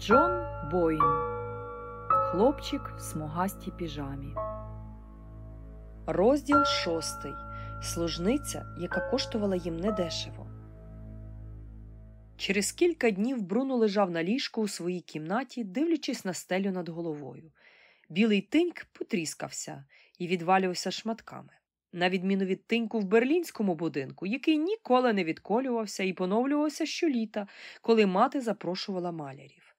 Джон Боїн Хлопчик в смугастій піжамі. Розділ шостий. Служниця, яка коштувала їм недешево. Через кілька днів Бруно лежав на ліжку у своїй кімнаті, дивлячись на стелю над головою. Білий тиньк потріскався і відвалювався шматками. На відміну від тиньку в берлінському будинку, який ніколи не відколювався і поновлювався щоліта, коли мати запрошувала малярів.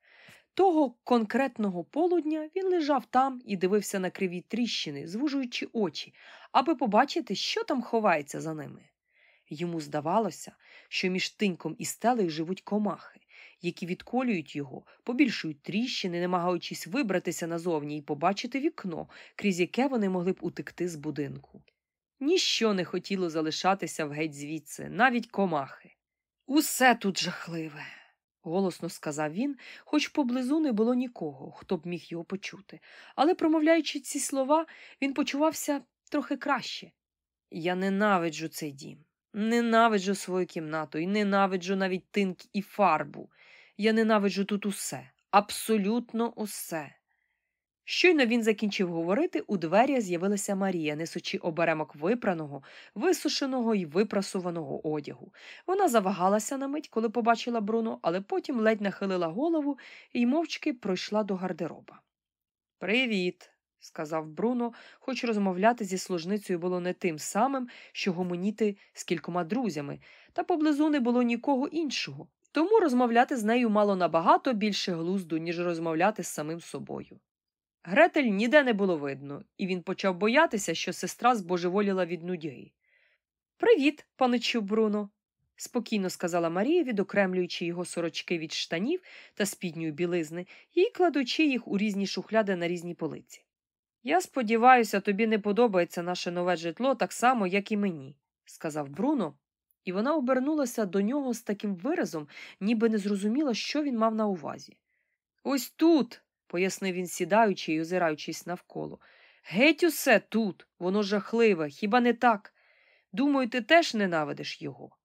Того конкретного полудня він лежав там і дивився на криві тріщини, звужуючи очі, аби побачити, що там ховається за ними. Йому здавалося, що між тиньком і стелею живуть комахи, які відколюють його, побільшують тріщини, намагаючись вибратися назовні і побачити вікно, крізь яке вони могли б утекти з будинку. Ніщо не хотіло залишатися в геть звідси, навіть комахи. Усе тут жахливе голосно сказав він, хоч поблизу не було нікого, хто б міг його почути. Але, промовляючи ці слова, він почувався трохи краще. Я ненавиджу цей дім, ненавиджу свою кімнату і ненавиджу навіть тинк і фарбу. Я ненавиджу тут усе, абсолютно усе. Щойно він закінчив говорити, у двері з'явилася Марія, несучи оберемок випраного, висушеного і випрасуваного одягу. Вона завагалася на мить, коли побачила Бруно, але потім ледь нахилила голову і мовчки пройшла до гардероба. Привіт, сказав Бруно, хоч розмовляти зі служницею було не тим самим, що гомоніти з кількома друзями, та поблизу не було нікого іншого. Тому розмовляти з нею мало набагато більше глузду, ніж розмовляти з самим собою. Гретель ніде не було видно, і він почав боятися, що сестра збожеволіла від нудьги. Привіт, паничу Бруно, спокійно сказала Марія, відокремлюючи його сорочки від штанів та спідньої білизни і кладучи їх у різні шухляди на різні полиці. Я сподіваюся, тобі не подобається наше нове житло так само, як і мені, сказав Бруно, і вона обернулася до нього з таким виразом, ніби не зрозуміла, що він мав на увазі. Ось тут пояснив він, сідаючи і озираючись навколо. Геть усе тут, воно жахливе, хіба не так? Думаю, ти теж ненавидиш його.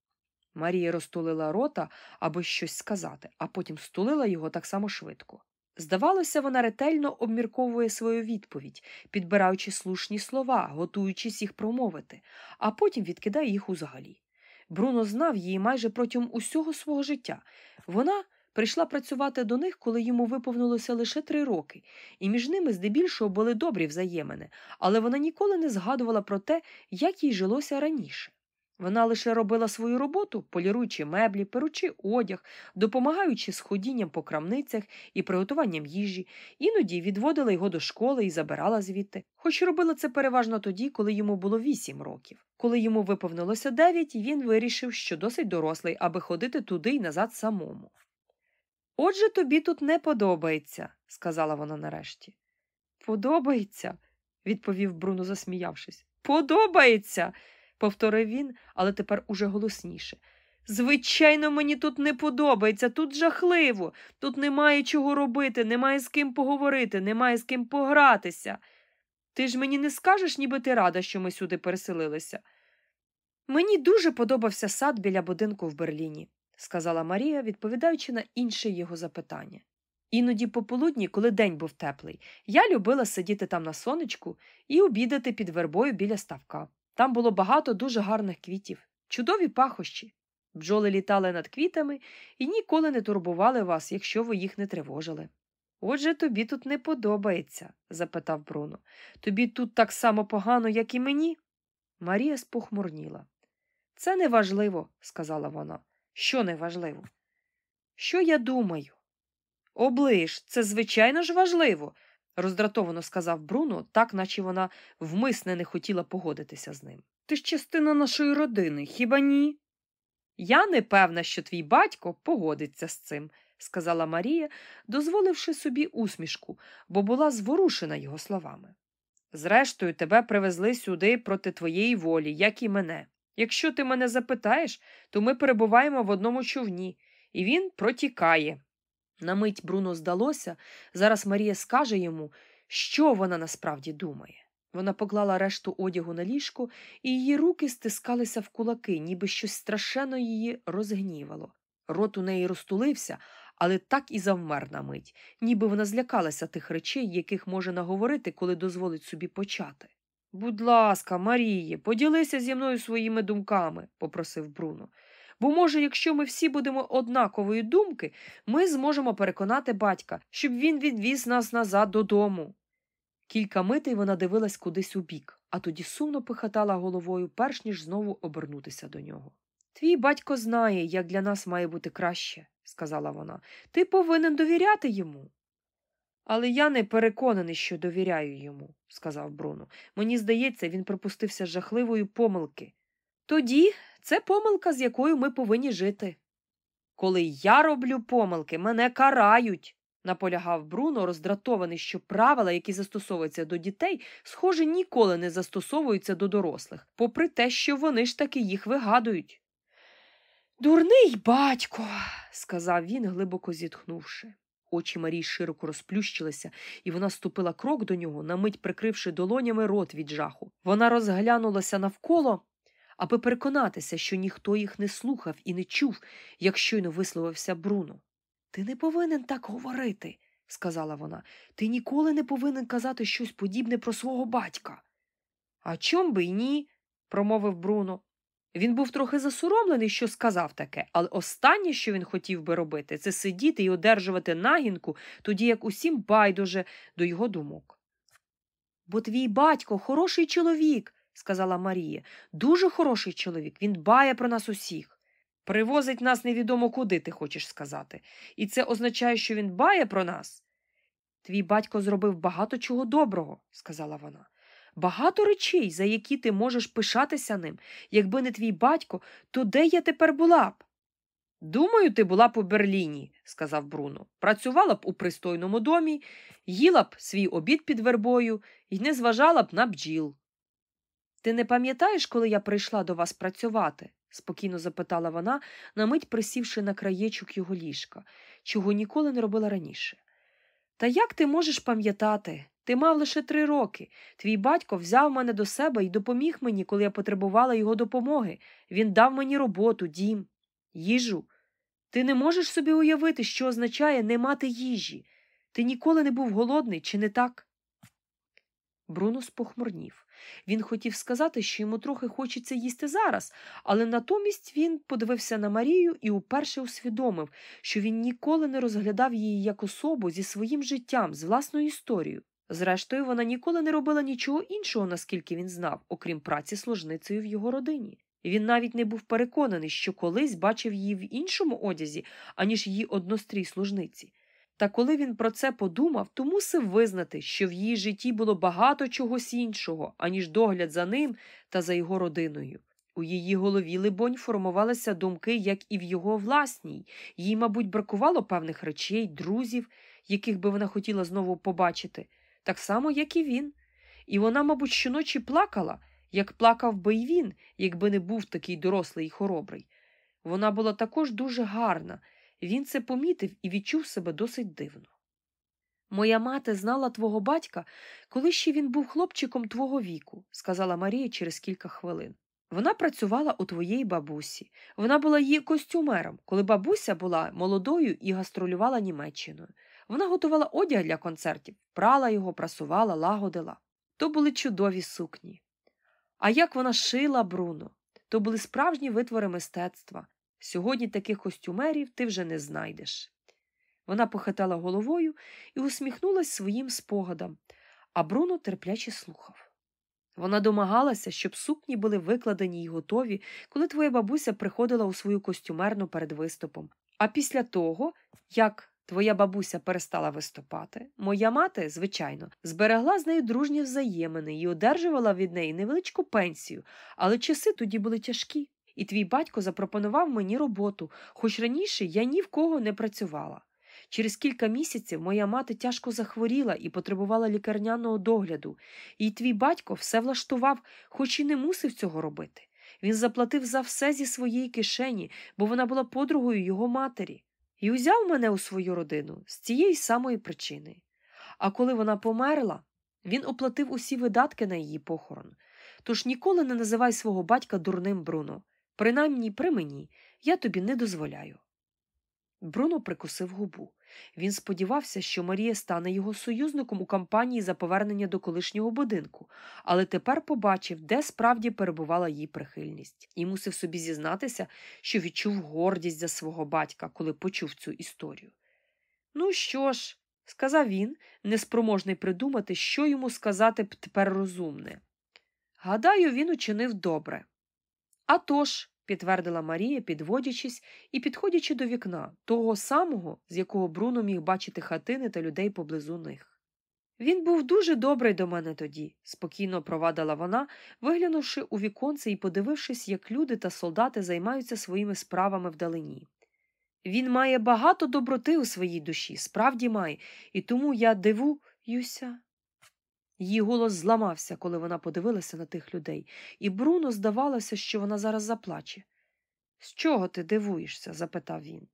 Марія розтулила рота, аби щось сказати, а потім стулила його так само швидко. Здавалося, вона ретельно обмірковує свою відповідь, підбираючи слушні слова, готуючись їх промовити, а потім відкидає їх узагалі. Бруно знав її майже протягом усього свого життя. Вона прийшла працювати до них, коли йому виповнилося лише три роки, і між ними здебільшого були добрі взаємини, але вона ніколи не згадувала про те, як їй жилося раніше. Вона лише робила свою роботу, поліруючи меблі, перучи одяг, допомагаючи з ходінням по крамницях і приготуванням їжі, іноді відводила його до школи і забирала звідти, хоч робила це переважно тоді, коли йому було вісім років. Коли йому виповнилося дев'ять, він вирішив, що досить дорослий, аби ходити туди й назад самому. Отже, тобі тут не подобається, сказала вона нарешті. Подобається, відповів Бруно, засміявшись. Подобається, повторив він, але тепер уже голосніше. Звичайно, мені тут не подобається, тут жахливо, тут немає чого робити, немає з ким поговорити, немає з ким погратися. Ти ж мені не скажеш, ніби ти рада, що ми сюди переселилися. Мені дуже подобався сад біля будинку в Берліні сказала Марія, відповідаючи на інше його запитання. Іноді пополудні, коли день був теплий, я любила сидіти там на сонечку і обідати під вербою біля ставка. Там було багато дуже гарних квітів, чудові пахощі. Бджоли літали над квітами і ніколи не турбували вас, якщо ви їх не тривожили. Отже, тобі тут не подобається? запитав Бруно. Тобі тут так само погано, як і мені? Марія спохмурніла. Це неважливо, сказала вона. Що неважливо? Що я думаю? Оближ, це звичайно ж важливо, роздратовано сказав Бруно, так наче вона вмисне не хотіла погодитися з ним. Ти ж частина нашої родини, хіба ні? Я не певна, що твій батько погодиться з цим, сказала Марія, дозволивши собі усмішку, бо була зворушена його словами. Зрештою, тебе привезли сюди проти твоєї волі, як і мене. Якщо ти мене запитаєш, то ми перебуваємо в одному човні, і він протікає. На мить Бруно здалося, зараз Марія скаже йому, що вона насправді думає. Вона поклала решту одягу на ліжко, і її руки стискалися в кулаки, ніби щось страшенно її розгнівало. Рот у неї розтулився, але так і завмер на мить, ніби вона злякалася тих речей, яких може наговорити, коли дозволить собі почати. Будь ласка, Маріє, поділися зі мною своїми думками, попросив Бруно. Бо, може, якщо ми всі будемо однакової думки, ми зможемо переконати батька, щоб він відвіз нас назад додому. Кілька митей вона дивилась кудись у бік, а тоді сумно пихатала головою, перш ніж знову обернутися до нього. Твій батько знає, як для нас має бути краще, сказала вона. Ти повинен довіряти йому. Але я не переконаний, що довіряю йому, сказав Бруно. Мені здається, він припустився жахливої помилки. Тоді це помилка, з якою ми повинні жити. Коли я роблю помилки, мене карають, наполягав Бруно, роздратований, що правила, які застосовуються до дітей, схоже, ніколи не застосовуються до дорослих, попри те, що вони ж таки їх вигадують. Дурний батько, сказав він, глибоко зітхнувши. Очі Марії широко розплющилися, і вона ступила крок до нього, на мить прикривши долонями рот від жаху. Вона розглянулася навколо, аби переконатися, що ніхто їх не слухав і не чув, як щойно висловився Бруно. Ти не повинен так говорити, сказала вона. Ти ніколи не повинен казати щось подібне про свого батька. А чом би й ні? промовив Бруно. Він був трохи засоромлений, що сказав таке, але останнє, що він хотів би робити, це сидіти і одержувати нагінку, тоді як усім байдуже до його думок. Бо твій батько хороший чоловік, сказала Марія, дуже хороший чоловік. Він дбає про нас усіх. Привозить нас невідомо куди, ти хочеш сказати. І це означає, що він дбає про нас. Твій батько зробив багато чого доброго, сказала вона. Багато речей, за які ти можеш пишатися ним. Якби не твій батько, то де я тепер була б? Думаю, ти була б у Берліні, сказав Бруно. Працювала б у пристойному домі, їла б свій обід під вербою і не зважала б на бджіл. Ти не пам'ятаєш, коли я прийшла до вас працювати? спокійно запитала вона, на мить присівши на краєчок його ліжка, чого ніколи не робила раніше. Та як ти можеш пам'ятати? Ти мав лише три роки. Твій батько взяв мене до себе і допоміг мені, коли я потребувала його допомоги. Він дав мені роботу, дім, їжу. Ти не можеш собі уявити, що означає не мати їжі. Ти ніколи не був голодний, чи не так? Бруно спохмурнів. Він хотів сказати, що йому трохи хочеться їсти зараз, але натомість він подивився на Марію і уперше усвідомив, що він ніколи не розглядав її як особу зі своїм життям, з власною історією. Зрештою, вона ніколи не робила нічого іншого, наскільки він знав, окрім праці служницею в його родині. Він навіть не був переконаний, що колись бачив її в іншому одязі, аніж її однострій служниці. Та коли він про це подумав, то мусив визнати, що в її житті було багато чогось іншого, аніж догляд за ним та за його родиною. У її голові, либонь, формувалися думки, як і в його власній. Їй, мабуть, бракувало певних речей, друзів, яких би вона хотіла знову побачити, так само, як і він. І вона, мабуть, щоночі плакала, як плакав би й він, якби не був такий дорослий і хоробрий. Вона була також дуже гарна. Він це помітив і відчув себе досить дивно. Моя мати знала твого батька, коли ще він був хлопчиком твого віку, сказала Марія через кілька хвилин. Вона працювала у твоєї бабусі. Вона була її костюмером, коли бабуся була молодою і гастролювала Німеччиною. Вона готувала одяг для концертів, прала його, прасувала, лагодила. То були чудові сукні. А як вона шила Бруно, то були справжні витвори мистецтва. Сьогодні таких костюмерів ти вже не знайдеш. Вона похитала головою і усміхнулася своїм спогадам, а Бруно терпляче слухав. Вона домагалася, щоб сукні були викладені й готові, коли твоя бабуся приходила у свою костюмерну перед виступом. А після того, як твоя бабуся перестала виступати, моя мати, звичайно, зберегла з нею дружні взаємини і одержувала від неї невеличку пенсію, але часи тоді були тяжкі і твій батько запропонував мені роботу, хоч раніше я ні в кого не працювала. Через кілька місяців моя мати тяжко захворіла і потребувала лікарняного догляду, і твій батько все влаштував, хоч і не мусив цього робити. Він заплатив за все зі своєї кишені, бо вона була подругою його матері, і узяв мене у свою родину з цієї самої причини. А коли вона померла, він оплатив усі видатки на її похорон. Тож ніколи не називай свого батька дурним Бруно. Принаймні при мені я тобі не дозволяю. Бруно прикусив губу. Він сподівався, що Марія стане його союзником у кампанії за повернення до колишнього будинку, але тепер побачив, де справді перебувала її прихильність, і мусив собі зізнатися, що відчув гордість за свого батька, коли почув цю історію. Ну що ж, сказав він, неспроможний придумати, що йому сказати б тепер розумне. Гадаю, він учинив добре. «А тож», – підтвердила Марія, підводячись і підходячи до вікна, того самого, з якого Бруно міг бачити хатини та людей поблизу них. Він був дуже добрий до мене тоді, спокійно провадила вона, виглянувши у віконце і подивившись, як люди та солдати займаються своїми справами вдалині. Він має багато доброти у своїй душі, справді має, і тому я дивуюся. Її голос зламався, коли вона подивилася на тих людей, і Бруно здавалося, що вона зараз заплаче. З чого ти дивуєшся? запитав він.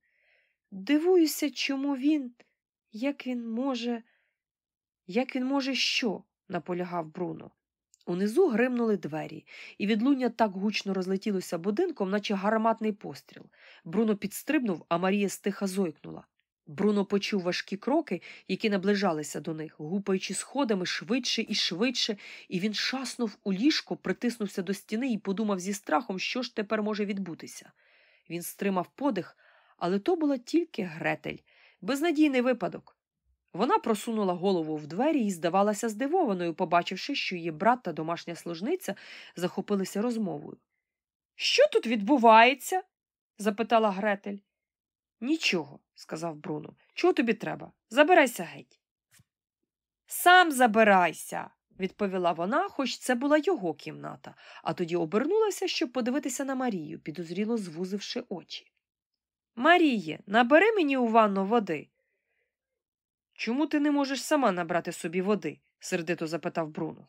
Дивуюся, чому він, як він може, як він може що? наполягав Бруно. Унизу гримнули двері, і відлуння так гучно розлетілося будинком, наче гарматний постріл. Бруно підстрибнув, а Марія стиха зойкнула. Бруно почув важкі кроки, які наближалися до них, гупаючи сходами швидше і швидше, і він шаснув у ліжко, притиснувся до стіни і подумав зі страхом, що ж тепер може відбутися. Він стримав подих, але то була тільки гретель, безнадійний випадок. Вона просунула голову в двері і здавалася здивованою, побачивши, що її брат та домашня служниця захопилися розмовою. Що тут відбувається? запитала Гретель. Нічого, сказав Бруно. Чого тобі треба? Забирайся геть. Сам забирайся, відповіла вона, хоч це була його кімната, а тоді обернулася, щоб подивитися на Марію, підозріло звузивши очі. Маріє, набери мені у ванну води. Чому ти не можеш сама набрати собі води? сердито запитав Бруно.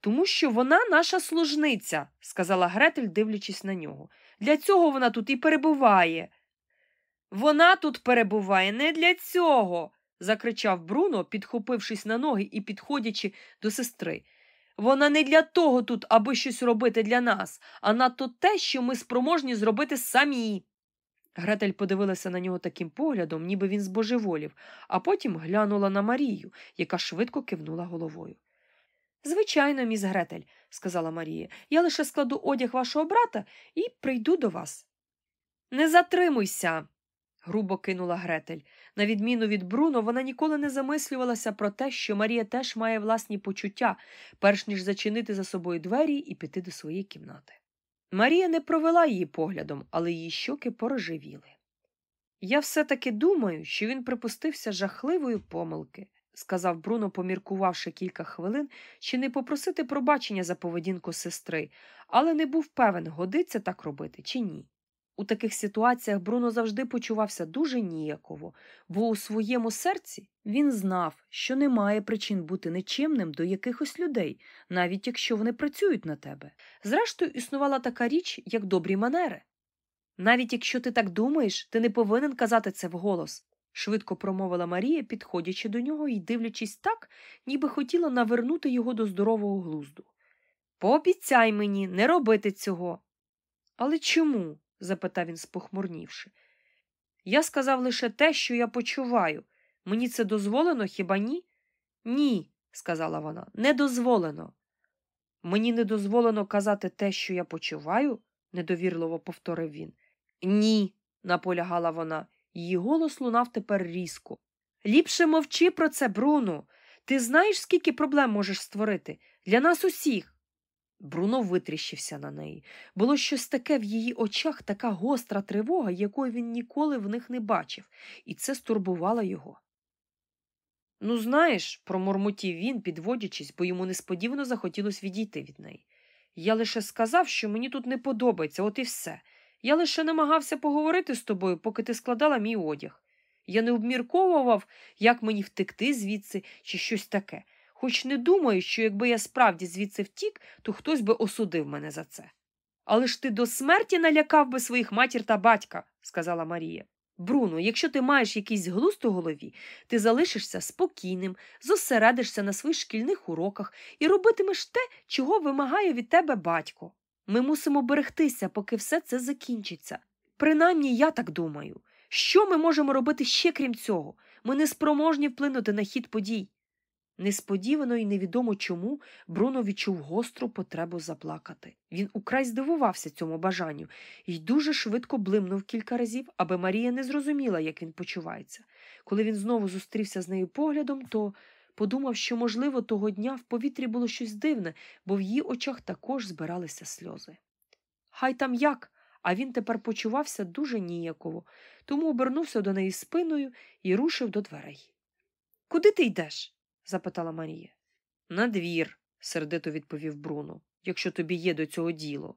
Тому що вона наша служниця, сказала Гретель, дивлячись на нього. Для цього вона тут і перебуває. Вона тут перебуває не для цього, закричав Бруно, підхопившись на ноги і підходячи до сестри. Вона не для того тут, аби щось робити для нас, а надто те, що ми спроможні зробити самі. Гретель подивилася на нього таким поглядом, ніби він збожеволів, а потім глянула на Марію, яка швидко кивнула головою. Звичайно, міс Гретель, сказала Марія, я лише складу одяг вашого брата і прийду до вас. Не затримуйся, грубо кинула Гретель. На відміну від Бруно, вона ніколи не замислювалася про те, що Марія теж має власні почуття, перш ніж зачинити за собою двері і піти до своєї кімнати. Марія не провела її поглядом, але її щоки порожевіли. Я все таки думаю, що він припустився жахливої помилки, сказав Бруно, поміркувавши кілька хвилин, чи не попросити пробачення за поведінку сестри, але не був певен, годиться так робити чи ні. У таких ситуаціях Бруно завжди почувався дуже ніяково, бо у своєму серці він знав, що немає причин бути нечимним до якихось людей, навіть якщо вони працюють на тебе. Зрештою, існувала така річ, як добрі манери. Навіть якщо ти так думаєш, ти не повинен казати це вголос, швидко промовила Марія, підходячи до нього і дивлячись так, ніби хотіла навернути його до здорового глузду. Пообіцяй мені не робити цього. Але чому? Запитав він, спохмурнівши. Я сказав лише те, що я почуваю. Мені це дозволено, хіба ні? Ні, сказала вона, не дозволено. Мені не дозволено казати те, що я почуваю, недовірливо повторив він. Ні, наполягала вона. Її голос лунав тепер різко. Ліпше мовчи про це, Бруно. Ти знаєш, скільки проблем можеш створити? Для нас усіх. Бруно витріщився на неї. Було щось таке в її очах, така гостра тривога, якої він ніколи в них не бачив, і це стурбувало його. Ну, знаєш, промурмотів він, підводячись, бо йому несподівано захотілося відійти від неї. Я лише сказав, що мені тут не подобається, от і все. Я лише намагався поговорити з тобою, поки ти складала мій одяг. Я не обмірковував, як мені втекти звідси чи щось таке хоч не думаю, що якби я справді звідси втік, то хтось би осудив мене за це. Але ж ти до смерті налякав би своїх матір та батька, сказала Марія. Бруно, якщо ти маєш якийсь глузд у голові, ти залишишся спокійним, зосередишся на своїх шкільних уроках і робитимеш те, чого вимагає від тебе батько. Ми мусимо берегтися, поки все це закінчиться. Принаймні я так думаю. Що ми можемо робити ще крім цього? Ми не спроможні вплинути на хід подій. Несподівано і невідомо чому Бруно відчув гостру потребу заплакати. Він украй здивувався цьому бажанню і дуже швидко блимнув кілька разів, аби Марія не зрозуміла, як він почувається. Коли він знову зустрівся з нею поглядом, то подумав, що, можливо, того дня в повітрі було щось дивне, бо в її очах також збиралися сльози. Хай там як, а він тепер почувався дуже ніяково, тому обернувся до неї спиною і рушив до дверей. Куди ти йдеш? Запитала Марія. На двір, сердито відповів Бруно, якщо тобі є до цього діло.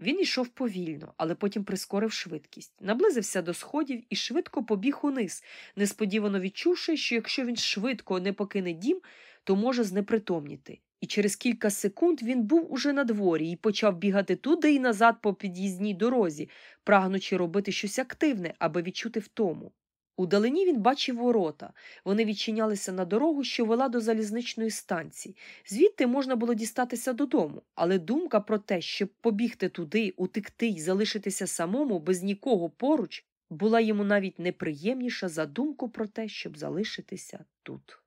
Він йшов повільно, але потім прискорив швидкість, наблизився до сходів і швидко побіг униз, несподівано відчувши, що якщо він швидко не покине дім, то може знепритомніти. І через кілька секунд він був уже на дворі і почав бігати туди і назад по під'їзній дорозі, прагнучи робити щось активне, аби відчути втому. Удалині він бачив ворота. Вони відчинялися на дорогу, що вела до залізничної станції. Звідти можна було дістатися додому, але думка про те, щоб побігти туди, утекти й залишитися самому без нікого поруч, була йому навіть неприємніша за думку про те, щоб залишитися тут.